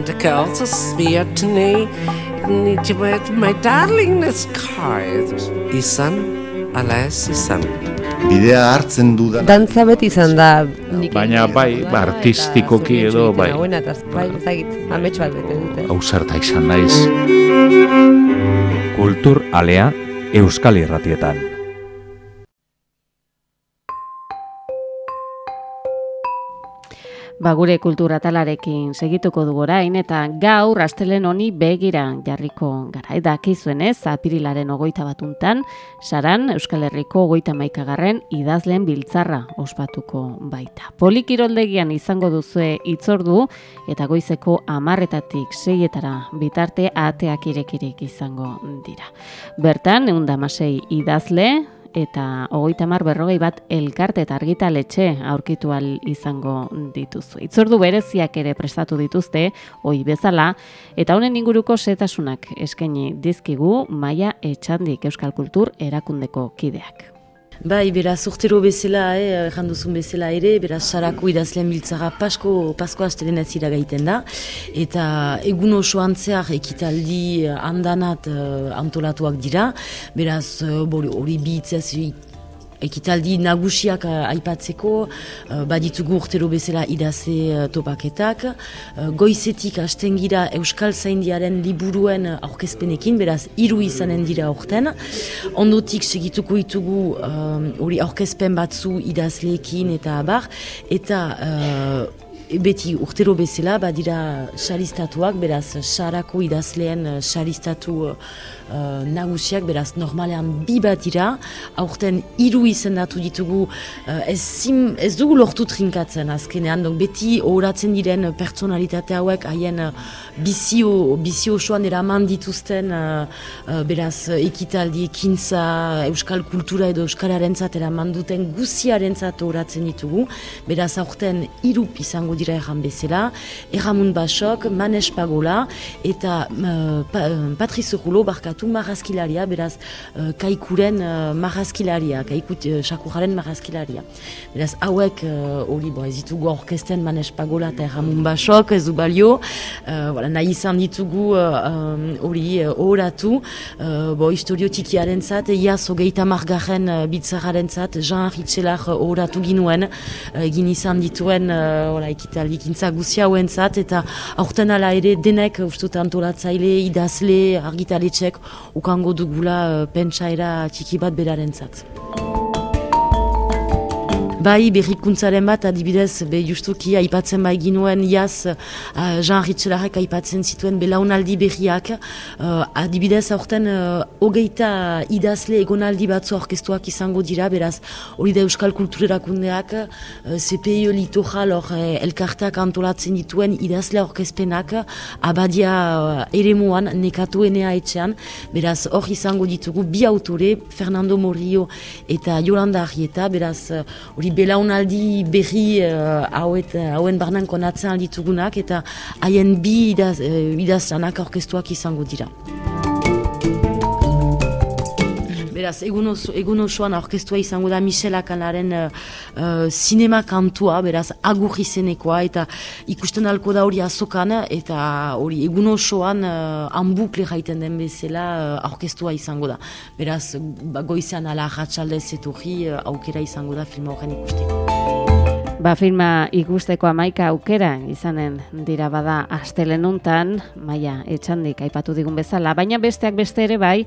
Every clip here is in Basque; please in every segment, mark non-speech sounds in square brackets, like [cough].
and the girls are swear to me. Met my darling is kite. Izan, ala ez izan. Bidea hartzen dudan. Dantza beti izan da Baina bai, ba, artistikoki edo, bai. Hauena, eta bai, ezagit, amets bat bete dute. Hausarta izan naiz. Kultur alea Euskal Irratietan. Ba gure kultura talarekin segituko dugu orain eta gaur astelen honi begira jarriko gara. Eta kizuenez, apirilaren ogoita batuntan, saran Euskal Herriko ogoita maikagarren idazleen biltzarra ospatuko baita. Polikiroldegian izango duzue itzordu eta goizeko amarretatik seietara bitarte ateak irekirik izango dira. Bertan, egun damasei idazle, eta hogeita mar berrogei bat elkarte eta argitaletxe aurkitu al izango dituzu. Itzordu bereziak ere prestatu dituzte, hoi bezala, eta honen inguruko setasunak eskaini dizkigu maia etxandik Euskal Kultur erakundeko kideak. Bai, beraz, urtero bezala, eh, duzun bezala ere, beraz, sarako idazlen biltzara pasko, pasko astelen ez gaiten da. Eta egun oso antzeak ekitaldi eh, handanat uh, antolatuak dira. Beraz, hori uh, bitzez ekitaldi nagusiak uh, aipatzeko, uh, baditugu urtero bezala idaze uh, topaketak, uh, goizetik hasten gira Euskal Zaindiaren liburuen aurkezpenekin, beraz, hiru izanen dira aurten, ondotik segituko ditugu hori aurkezpen batzu idazleekin eta abar, eta beti urtero bezala, badira xaristatuak, beraz, xarako idazleen xaristatu uh, nagusiak, beraz, normalean bi bat dira, aurten hiru izendatu ditugu, uh, ez, zim, ez dugu lortu trinkatzen azkenean, donc beti horatzen diren personalitate hauek, haien uh, bizio, bizio osoan eraman dituzten, beraz, ekitaldi, ekintza, euskal kultura edo euskararen zat eraman duten guziaren zat horatzen ditugu, beraz, aurten hiru izango dira erran bezala, erramun basok, manes pagola, eta uh, pa, Patrice Rulo barkatu marrazkilaria, beraz, uh, kaikuren uh, marrazkilaria, kaikut uh, sakuraren marrazkilaria. Beraz, hauek, hori, uh, ez ditugu orkesten manes pagola eta erramun basok, ez du uh, nahi izan ditugu hori uh, horatu, uh, bo, historio tikiaren zat, iaz, hogeita margarren uh, bitzararen zat, Jean Ritzelar horatu ginuen, egin izan dituen, uh, ikintza guzia hauen zat, eta aurten ala ere denek, ustut antolatzaile, idazle, argitaletxek, ukango dugula uh, pentsaera txiki bat beraren zat. Bai, berrikuntzaren bat, adibidez, be justuki aipatzen bai ginuen jaz uh, Jean Ritzelarek aipatzen zituen belaunaldi berriak. Uh, adibidez, aurten uh, hogeita idazle egonaldi batzu orkestuak izango dira, beraz, hori da Euskal Kulturerakundeak, uh, CPI Litojal hor uh, elkarteak antolatzen dituen idazle orkezpenak, abadia uh, ere muan, nekatuenea etxean, beraz, hor izango ditugu bi autore, Fernando Morio eta Yolanda Arrieta, beraz, hori belaunaldi berri uh, hauen barnan konatzen alditugunak eta haien bi idaz, uh, idazlanak orkestuak izango dira. Beraz, egun osoan orkestua izango da Michel Akalaren uh, uh, sinema kantua, beraz, agur izenekoa, eta ikusten alko da hori azokan, eta hori egun osoan uh, anbukle jaiten den bezala uh, orkestua izango da. Beraz, ba, goizean ala ratxalde zeturri uh, aukera izango da film horren ikusteko. Ba, filma ikusteko amaika aukera izanen dira bada astelenuntan, maia etxandik aipatu digun bezala, baina besteak beste ere bai,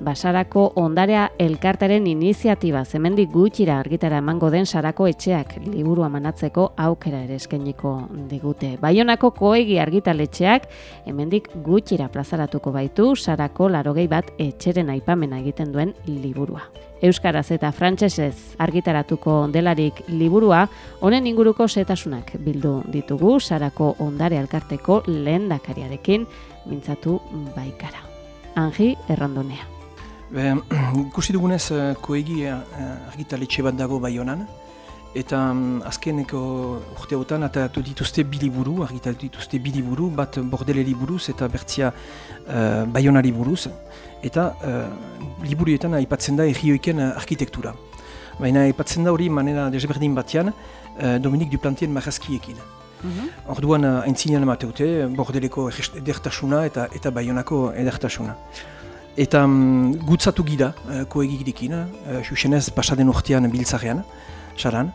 Basarako ondarea elkartaren iniziatiba zemendik gutxira argitara emango den sarako etxeak liburu amanatzeko aukera ere eskeniko digute. Baionako koegi argitaletxeak hemendik gutxira plazaratuko baitu sarako larogei bat etxeren aipamena egiten duen liburua. Euskaraz eta frantsesez argitaratuko delarik liburua, honen inguruko setasunak bildu ditugu sarako ondare elkarteko lehen dakariarekin mintzatu baikara. Angi Errandonea. [clears throat] Ikusi dugunez, uh, koegi uh, argitaletxe bat dago bai honan, eta um, azkeneko urte hautan atatu dituzte biliburu, argitalatu dituzte biliburu, bat bordeleri buruz eta bertzia uh, baionari buruz, eta uh, liburuetan aipatzen da errioiken arkitektura. Baina aipatzen da hori manera desberdin batean uh, Dominik Duplantien marrazkiekin. Orduan uh, aintzinean emateute, bordeleko edertasuna eta eta baionako edertasuna. Eta um, gutzatu gira, uh, koegigirekin, uh, xuxenez pasaden urtean biltzarean, saran.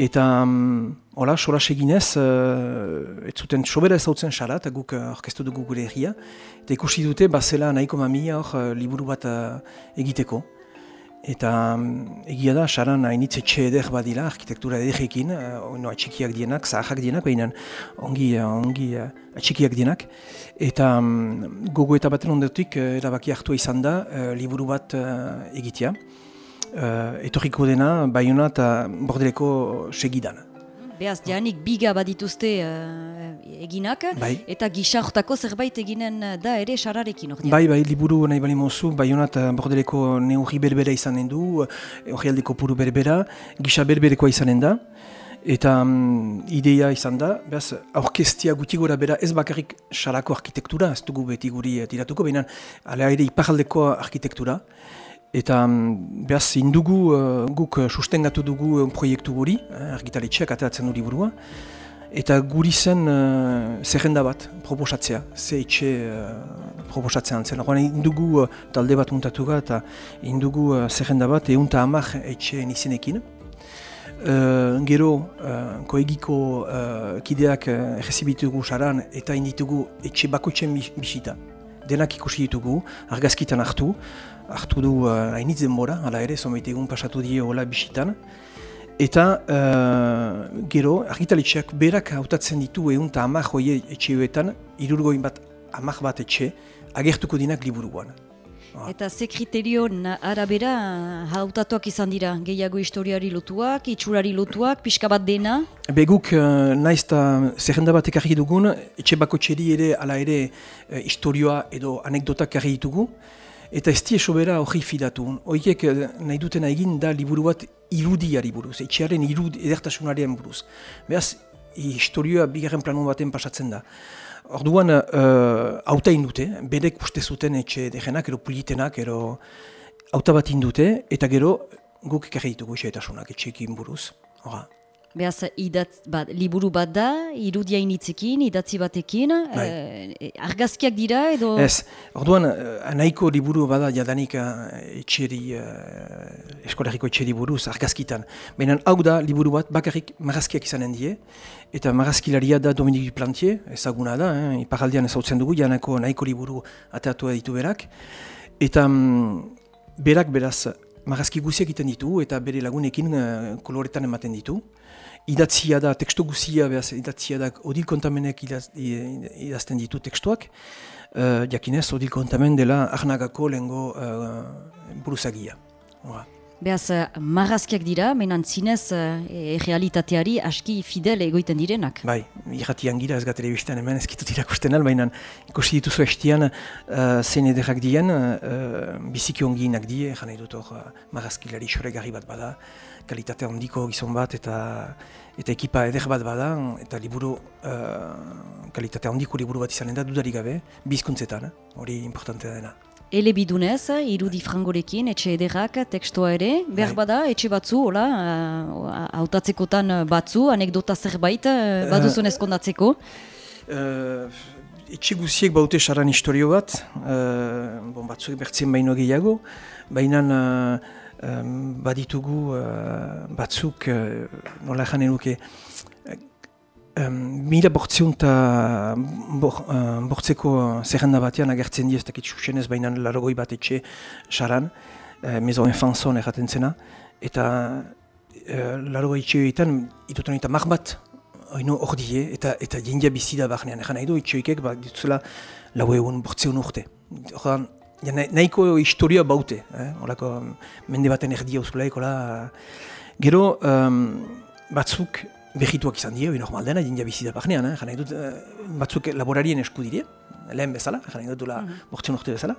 Eta, um, hola, solas eginez, uh, ez zuten sobera ezautzen sara, eta guk orkestu dugu gure egia. Eta ikusi dute, bazela nahiko mamia hor liburu bat uh, egiteko. Eta um, egia da, saran hainitze etxe eder badila, arkitektura ederrekin, uh, no, atxikiak dienak, zahak dienak, baina ongi, uh, ongi uh, atxikiak dienak. Eta um, gogo eta baten ondotik, uh, erabaki hartua izan da, liburu bat uh, egitea uh, etorriko dena Bayona eta Bordeleko segidan. Beaz, janik biga badituzte uh, eginak, bai. eta gisa zerbait eginen da ere sararekin ordean. Bai, bai, liburu nahi bali mozu, Bayona eta Bordeleko neurri berbera izanen du, hori aldeko puru berbera, gisa berberekoa izanen da. Eta um, ideia izan da, behaz, aurkestia guti gora bera ez bakarrik sarako arkitektura, ez dugu beti guri tiratuko, baina ala ere iparaldeko arkitektura. Eta mm, behaz, indugu uh, guk uh, sustengatu dugu un proiektu eh, argitaletxeak ateratzen duri burua. Eta guri zen uh, zerrenda bat proposatzea, ze etxe uh, proposatzea antzen. Horren indugu uh, talde bat muntatu eta indugu uh, zerrenda bat egun eta amak etxe nizenekin. Uh, gero, uh, koegiko uh, kideak uh, egezibitugu saran eta inditugu etxe bakoitzen bisita. Denak ikusi ditugu, argazkitan hartu, hartu du uh, hainitz denbora, hala ere, zomeite egun pasatu die hola bisitan. Eta uh, gero, argitaletxeak berak hautatzen ditu egun eta amak hoie etxeoetan, irurgoin bat amak bat etxe, agertuko dinak liburuan. Ah. Eta ze kriterio arabera hautatuak izan dira, gehiago historiari lotuak, itxurari lotuak, pixka bat dena? Beguk, uh, naiz eta zerrenda bat ekarri dugun, etxe bako txeri ere, ala ere, uh, historioa edo anekdotak ekarri ditugu. Eta ez die sobera hori fidatu. Horiek eh, nahi dutena egin da liburu bat irudiari buruz, etxearen irud edertasunaren buruz. Beraz, historioa bigarren planu baten pasatzen da. Orduan, uh, auta indute, bedek uste zuten etxe degenak, ero pulitenak, ero auta bat indute, eta gero guk ekarri ditugu etxeekin buruz. Hora. Beaz, idat, bat, liburu bat da, irudia initzekin, idatzi batekin, eh, argazkiak dira edo... Ez, orduan, eh, nahiko liburu bada jadanik etxeri, uh, eskolariko etxeri buruz, argazkitan. Baina hau da, liburu bat, bakarrik marazkiak izanen die, eta marazkilaria da Dominique Duplantier, ezaguna da, eh, iparaldian ezautzen dugu, janako nahiko liburu ateatu ditu berak. Eta mm, berak beraz, marazki guziak egiten ditu, eta bere lagunekin koloretan ematen ditu idatzia da, teksto guzia, behaz, idatzia da, odil kontamenek idaz, idazten ditu tekstuak, uh, jakinez, odil kontamen dela arnagako lehengo uh, buruzagia. Beaz, marrazkiak dira, menan zinez e, realitateari aski fidel egoiten direnak. Bai, irratian gira ez gatele bizten hemen ez kitut irakusten al, baina ikusi dituzu estian uh, zein ederrak dien, uh, biziki onginak die, jane dut hor uh, marrazkilari xoregarri bat bada, kalitate handiko gizon bat eta eta ekipa eder bat bada, eta liburu, uh, kalitate handiko liburu bat izanen da, dudarik gabe, bizkuntzetan, hori importantea dena. Ele bidunez, irudi frangorekin, etxe ederrak, tekstua ere, behar bai. bada, etxe batzu, hola, hautatzekotan batzu, anekdota zerbait, uh, baduzun ezkondatzeko? Uh, etxe guziek baute saran historio bat, uh, bon, batzuk bertzen baino gehiago, baina baditugu batzuk, uh, nola janen nuke, Um, mila bortzion eta bortzeko zerrenda batean agertzen diez, dakit susenez baina larogoi bat etxe saran, uh, mezo enfanzon erraten zena, eta uh, larogoi etxe egiten, itutan eta mar bat, oino hor die, eta, eta jendia bizida barnean, egan nahi du etxeikek, ba, dituzela lau egun bortzion urte. Horran, ja, nahiko historia baute, eh? Olako, mende baten erdia uzulaik, gero, um, batzuk, behituak izan dira, normal dena, jendia bizita barnean, eh? jana eh, batzuk laborarien esku dire, lehen bezala, jana dut dula mm -hmm. urte bezala,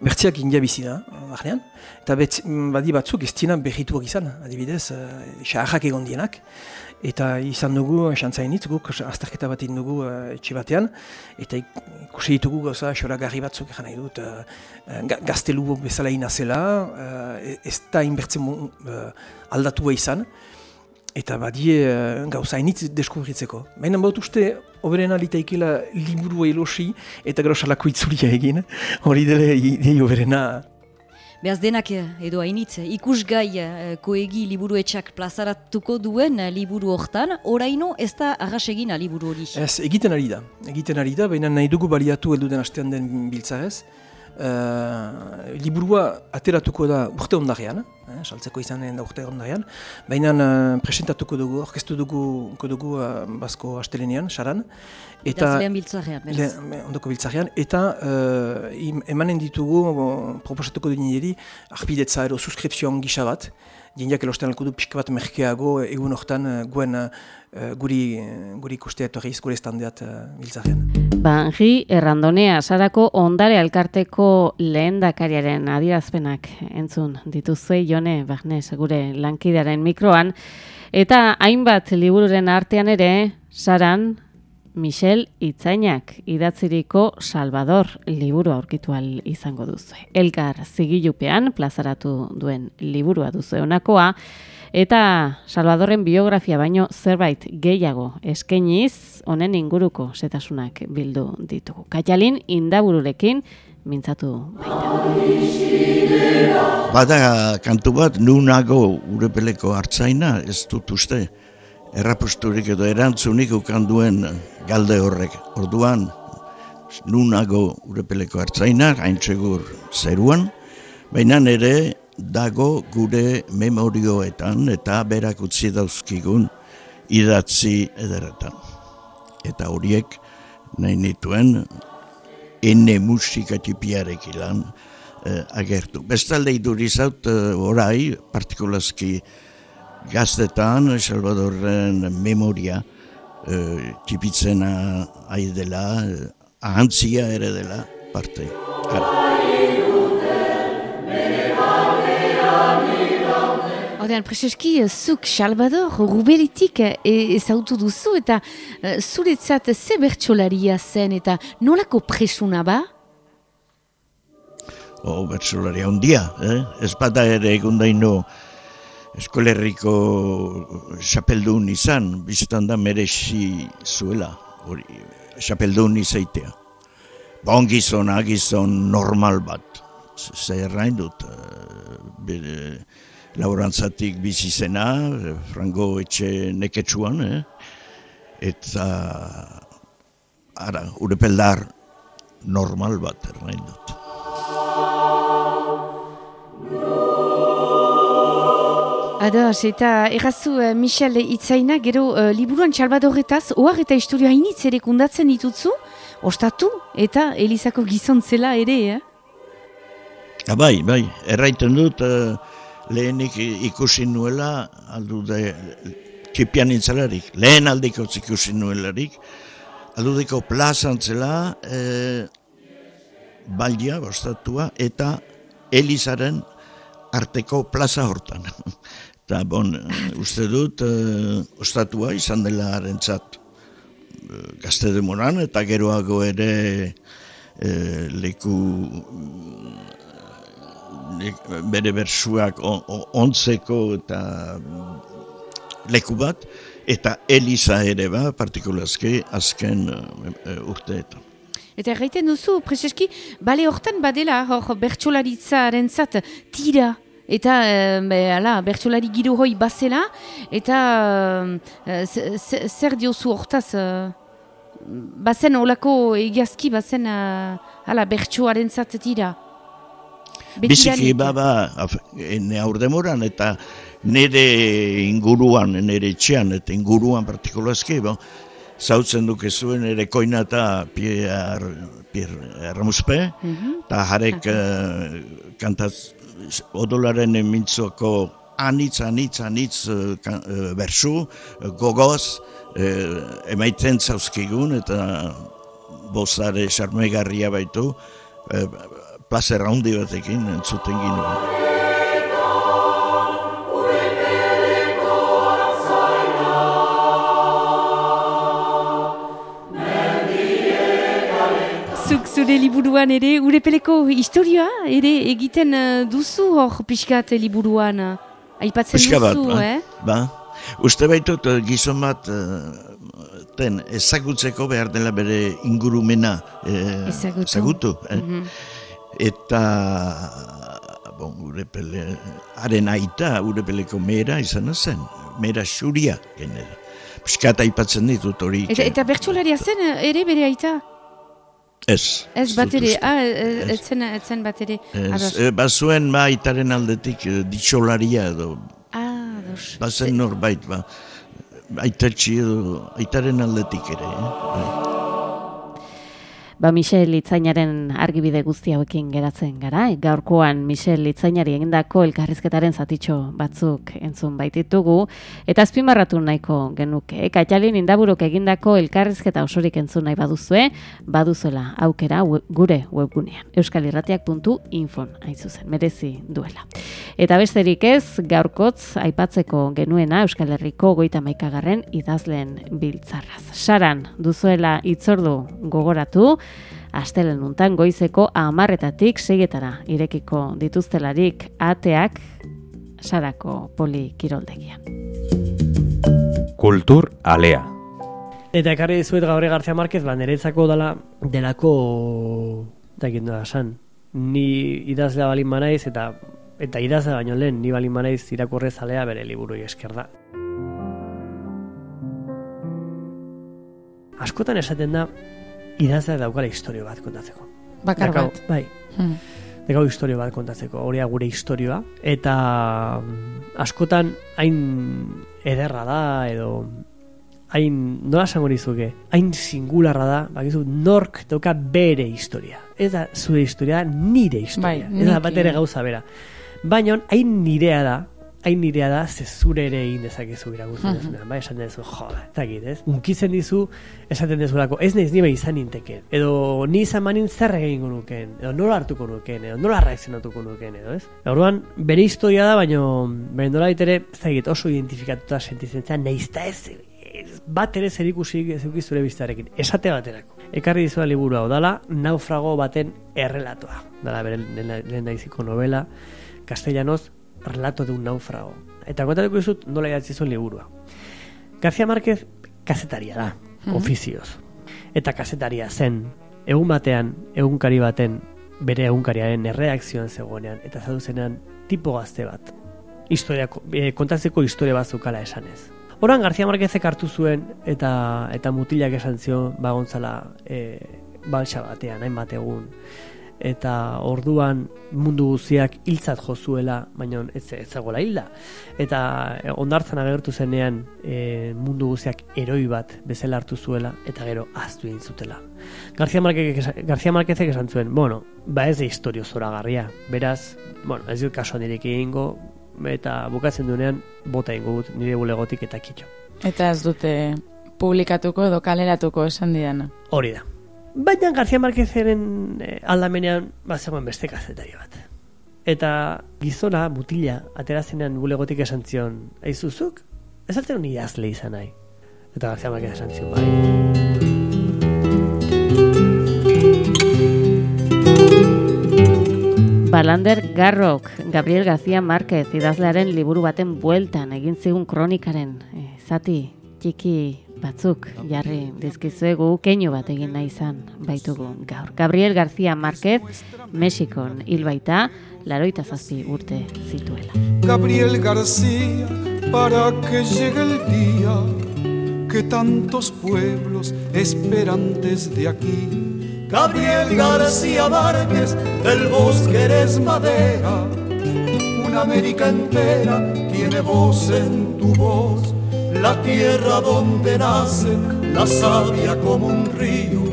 bertziak jendia bizita barnean, eta bet, mm, badi batzuk ez dina behituak izan, adibidez, uh, egon dienak, eta izan dugu, esantzainitz, guk azterketa bat dugu uh, etxe batean, eta ikusi ditugu gauza xoragarri batzuk, jana dut, uh, gaztelu bezala inazela, uh, ez da inbertzen uh, aldatua izan, eta badie uh, gauza hainitz deskubritzeko. Baina baut uste, oberena litaikela liburu elosi eta gero salako itzulia egin, hori dele idei oberena. Beaz denak eh, edo hainitz, ikusgai eh, koegi liburu etxak plazaratuko duen eh, liburu hortan, oraino ez da egin liburu hori. Ez, egiten ari da. Egiten ari da, baina nahi dugu baliatu elduden astean den biltzarez. Uh, liburua ateratuko da urte ondarean, eh, saltzeko izanen da urte ondarean, baina uh, presentatuko dugu, orkestu dugu, dugu uh, Basko Astelenean, Saran. Eta lehen biltzarean, beraz. ondoko biltzarean, eta uh, emanen ditugu, proposatuko du nire, arpidetza edo suskripzioan gisa bat, jendeak elosten alko du pixka bat merkeago egun hortan uh, guen uh, guri, guri ikuste etorriz, gure estandeat biltzarean. Banji Errandonea sarako ondare alkarteko lehendakariaren adirazpenak entzun dituzue jone Barnes gure lankidearen mikroan eta hainbat libururen artean ere saran Michel Itzainak idatziriko Salvador liburu aurkitu izango duzu. Elkar zigilupean plazaratu duen liburua duzu honakoa eta Salvadorren biografia baino zerbait gehiago eskeniz honen inguruko setasunak bildu ditugu. Kaialin indabururekin mintzatu baita. Bada kantu bat nunago urepeleko hartzaina ez dut uste errapusturik edo erantzunik ukan duen galde horrek. Orduan, nunago urepeleko hartzaina, haintsegur zeruan, baina ere dago gure memorioetan eta berak utzi dauzkigun idatzi ederetan. Eta horiek nahi nituen ene musika tipiarek ilan eh, agertu. Bestalde idurizaut eh, orai, partikulazki gaztetan Salvadorren memoria e, tipitzena ari dela, e, ahantzia ere dela parte. Odean, Prezeski, zuk Salvador rubelitik ezautu duzu eta zuretzat ze bertxolaria zen eta nolako presuna ba? O, oh, bertxolaria ondia, eh? ez bada ere egundaino eskolerriko xapeldun izan, biztan da merexi zuela, hori, xapeldun izaitea. Bon gizon, agizon normal bat, zer rain dut, eh, bere laurantzatik bizizena, frango etxe neketsuan, eh? eta ara, urepeldar normal bat, errain dut. Ados, eta errazu uh, Michel Itzaina, gero uh, liburuan txalbadorretaz, ohar eta historia hainitz ere kundatzen ditutzu, ostatu, eta Elizako gizontzela ere, eh? Ha, ah, bai, erraiten dut, uh, lehenik ikusi nuela, aldu da, kipian nintzelarik, lehen aldiko ikusi nuelarik, aldu diko plazantzela, uh, baldia, ostatua, eta Elizaren arteko plaza hortan. [laughs] Eta, bon, uste dut, e, ostatua izan dela harentzat e, gazte demoran, eta geroago ere e, leku le, bere bersuak ontzeko eta leku bat, eta Elisa ere ba, partikulazke, azken e, urteetan. Eta erraiten duzu, Prezeski, bale hortan badela, hor bertxolaritza harentzat, tira, eta be, ala, bertsolari giro hoi bazela, eta zer diozu hortaz, bazen olako egiazki, bazen ala, bertsoaren zatetira. Biziki baba, ne aurdemoran eta nire inguruan, nire etxean eta inguruan partikulazki, bo, zautzen duke zuen ere koina eta Pierre, Pierre Ramuspe, mhm. eta jarek uh, kantaz, odolaren mintzuako anitz, anitz, anitz uh, bersu, uh, gogoz, uh, emaiten zauzkigun eta bozare xarmegarria baitu, uh, plazer handi batekin entzuten ginen. Zure liburuan ere, urepeleko historia ere egiten uh, duzu hor pixkat liburuan, aipatzen duzu, ba, eh? Ba, Uste baitut eh, gizon bat ten ezagutzeko behar dela bere ingurumena eh, ezagutu. Eh? Mhm. Eta bon, urepele, haren aita urepeleko mera izan zen, mera xuria genera. Piskata aipatzen ditut hori. Eta, eta bertxolaria zen ere bere aita? Ez. Ez bat ere, ah, ez ez zen bat ere. Ez, bazuen ba aitaren aldetik ditxolaria edo. Ah, dos. Bazen norbait, ba aitatxi edo aitaren aldetik ere. Eh? Ba, Michel Litzainaren argibide guzti hauekin geratzen gara. Gaurkoan Michel Litzainari egindako elkarrizketaren zatitxo batzuk entzun baititugu. Eta azpimarratu nahiko genuke. Kaitalin indaburuk egindako elkarrizketa osorik entzun nahi baduzue, baduzuela aukera gure webgunean. euskalirratiak.infon hain zuzen, merezi duela. Eta besterik ez, gaurkotz aipatzeko genuena Euskal Herriko goita maikagarren idazleen biltzarraz. Saran, duzuela itzordu gogoratu, astelen untan goizeko amarretatik segetara irekiko dituztelarik ateak sarako poli kiroldegian. Kultur alea. Eta ekarri dizuet gaurre Garzia Marquez, ba, niretzako dala, delako, da da, san, ni idazlea balin manaiz, eta eta idazlea baino lehen, ni balin manaiz irakurre zalea bere liburu esker da. Askotan esaten da, idazleak daukala historio bat kontatzeko. Bakar bat. Bai. Hmm. Dekau historio bat kontatzeko, hori gure historioa. Eta mm, askotan hain ederra da, edo hain, nola esango dizuke, hain singularra da, bakizu, nork dauka bere historia. Ez da zure historia, nire historia. Bai, ez da bat ere gauza bera. Baina, hain nirea da, hain nirea da, ze zure ere egin dezakezu iragutzen uh -huh. bai, esan dezu, jo, eta ez? Unkitzen dizu, esaten dezulako, ez naiz nire izan ninteken, edo ni izan manin zer egingo nuken, edo nola hartuko nuken, edo nola reakzionatuko nuken, edo ez? Orduan, bere historia da, baino, bere nola ditere, ez oso identifikatuta sentitzen zen, nahiz ez, bat ere zer ikusi zure biztarekin, esate baterako. Ekarri dizu da liburu hau, dala, naufrago baten errelatoa, dala, bere lehen daiziko novela, castellanoz, relato de un náufrago. Eta kontatuko izut nola idatzi zuen liburua. García Márquez kazetaria da, ofizioz. Eta kazetaria zen, egun batean, egunkari baten, bere egunkariaren erreakzioan zegoenean, eta zaduzenean tipo gazte bat. Historia, e, kontatzeko historia bat zukala esanez. Horan García Márquezek hartu zuen eta eta mutilak esan zion bagontzala e, balsa batean, hainbat egun eta orduan mundu guztiak hiltzat jo zuela, baina ez ezagola hilda. Eta e, ondartzan agertu zenean e, mundu guztiak eroi bat bezala hartu zuela eta gero aztu egin zutela. Garzia Marquezek esan zuen, bueno, ba ez de historio zoragarria. Beraz, bueno, ez dut kaso nirek egingo eta bukatzen duenean bota ingo gut nire bulegotik eta kitxo. Eta ez dute publikatuko edo kaleratuko esan didana. Hori da. Baina García Márquezeren eh, aldamenean bat zegoen beste kazetari bat. Eta gizona, mutila, aterazenean bulegotik esan zion, aizuzuk, ez altzen honi azle izan nahi. Eta García Márquez esan zion, bai. Balander Garrok, Gabriel García Márquez, idazlearen liburu baten bueltan, egin zigun kronikaren, eh, zati, txiki batzuk jarri dizkizuegu keinu bat egin nahi izan baitugu gaur. Gabriel García Márquez, Mexikon hil baita, laroita zazpi urte zituela. Gabriel García, para que llegue el día que tantos pueblos esperan desde aquí. Gabriel García Márquez, del bosque eres madera, una América entera tiene voz en tu voz la tierra donde nace la sabia como un río,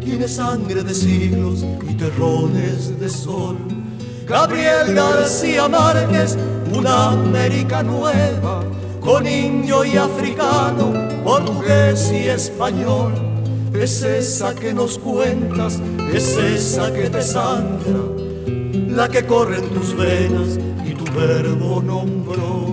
tiene sangre de siglos y terrones de sol. Gabriel García Márquez, una América nueva, con indio y africano, portugués y español. Es esa que nos cuentas, es esa que te sangra, la que corre en tus venas y tu verbo nombró.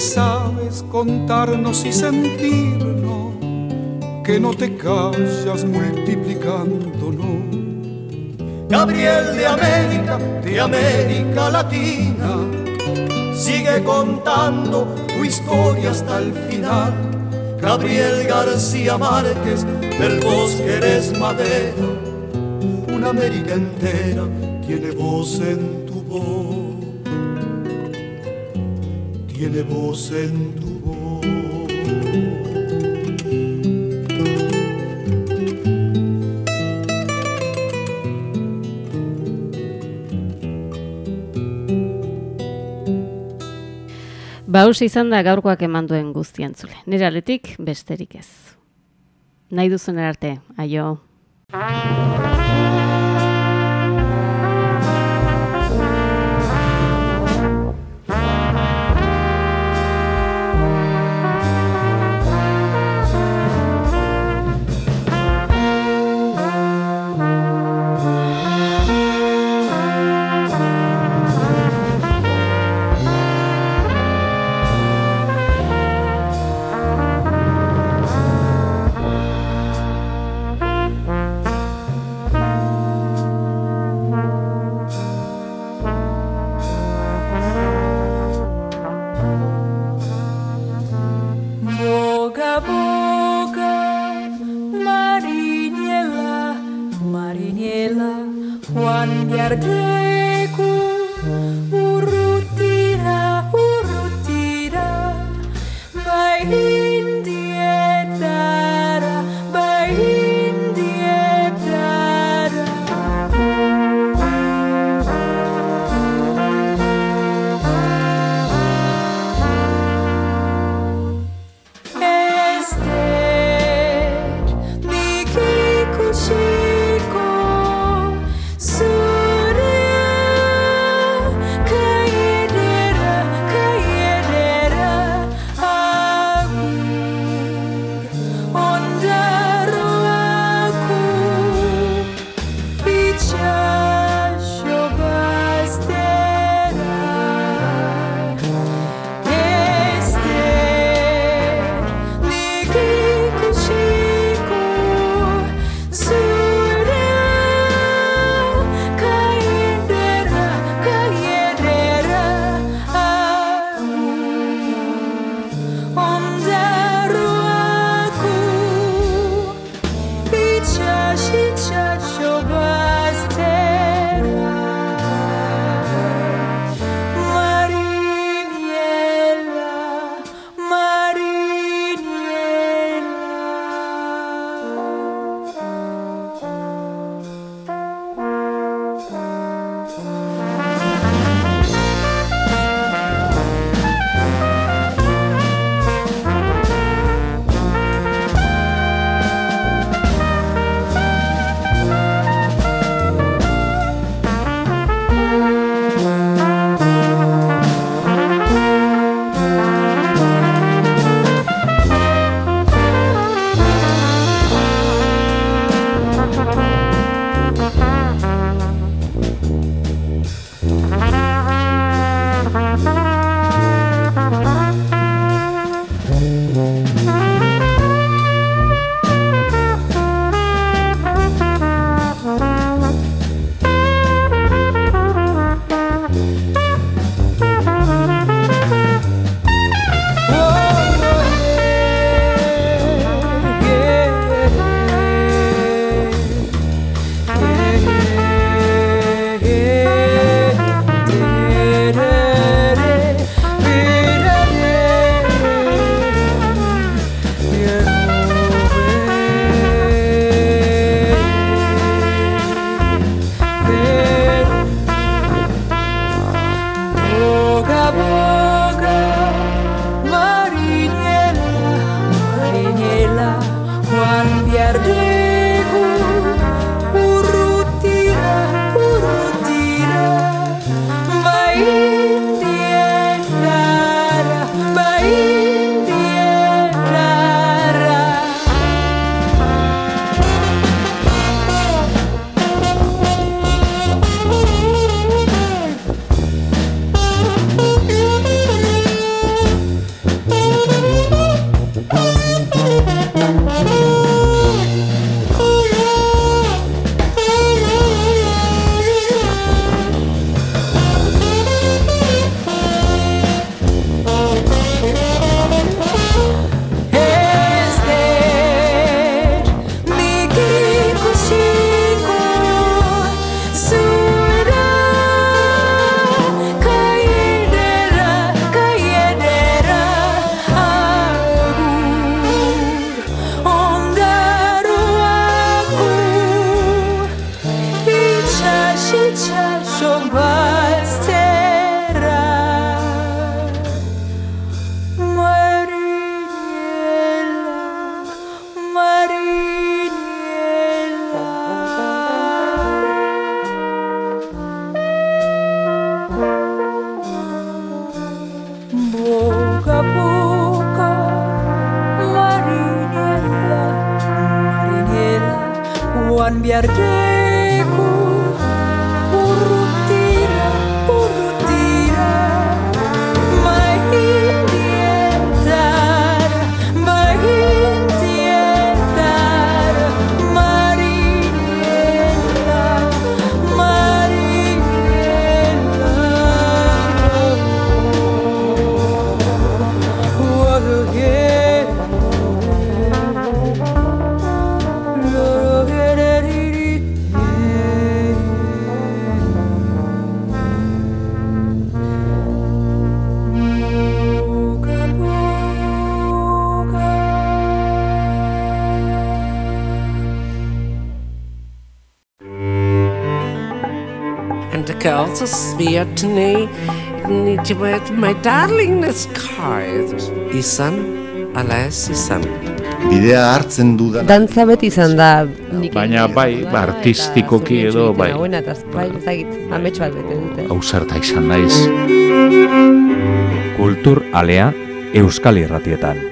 sabes contarnos y sentirnos, que no te callas multiplicándonos. Gabriel de América, de América Latina, sigue contando tu historia hasta el final. Gabriel García Márquez, del bosque eres madera, una América entera tiene voz en tu voz, tiene voz en tu voz. Baus izan da gaurkoak eman duen guztiantzule. Nire aletik besterik ez. Nahi duzen arte, aio. And the girls are sweet to me. Need to wear my darling. Izan, ala ez izan. Bidea hartzen dudan Dantza beti izan da nik Baina bai, ba, artistikoki edo bai. Hauena, eta bai, ezagit, amets bat bete dute. Hau izan naiz. Kultur alea Euskal Irratietan.